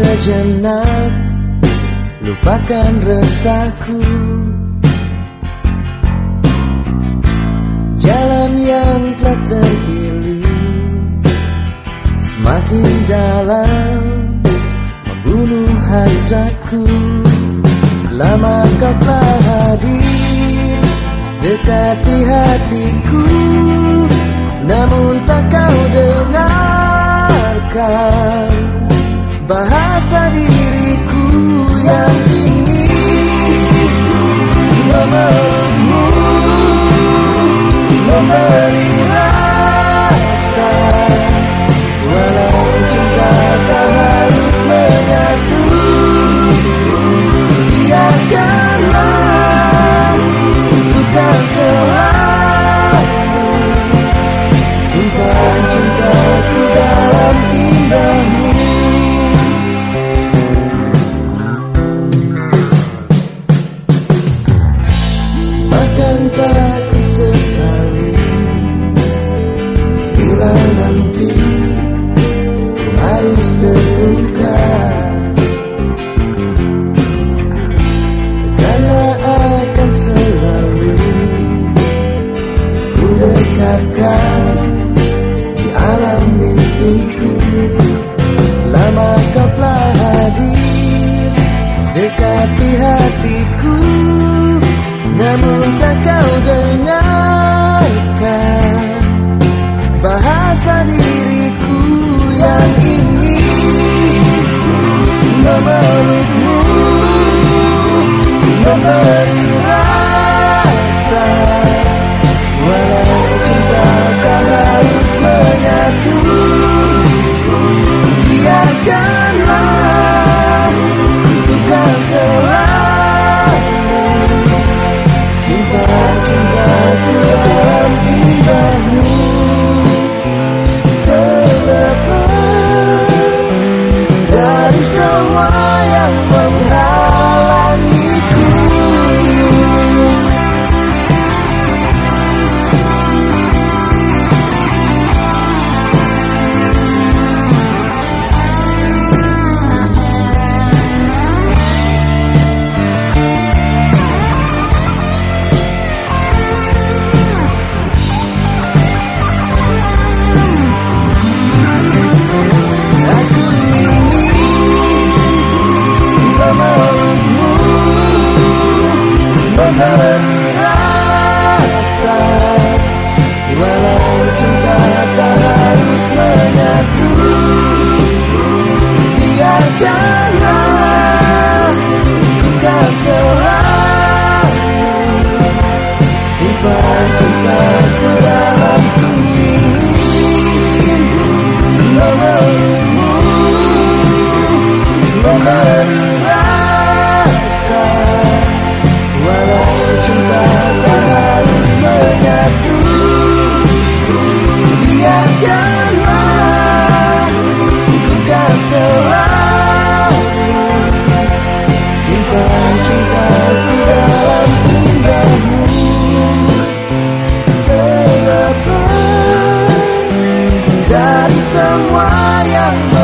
sejenak. Lupakan resahku. Jalan yang telah terpilih Semakin dalam Membunuh hasratku. Lama kau telah hadir Dekati hatiku. di alam mimpiku. Lama kau telah hadir dekati hatiku. Namun tak kau dengar yang bayang